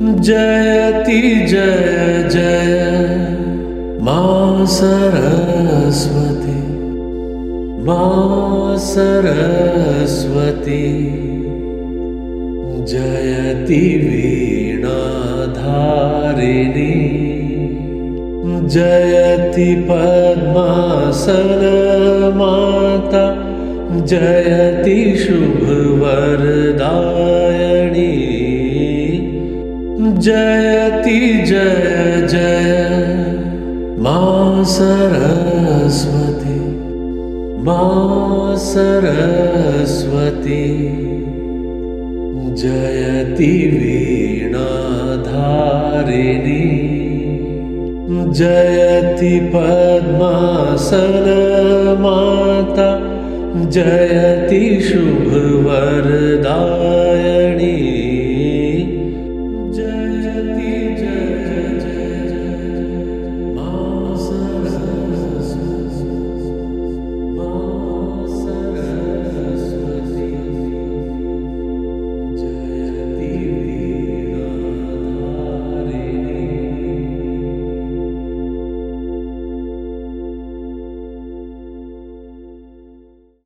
जयति जय जय मा सरस्वती मा सरस्वती। जयति वीणाधारिणी जयति पद्मासनमाता जयति शुभवरदायणी जयति जय जय मा सरस्वती मा सरस्वती। जयति वीणाधारिणी जयति पद्मासनमाता जयति शुभवरदायणी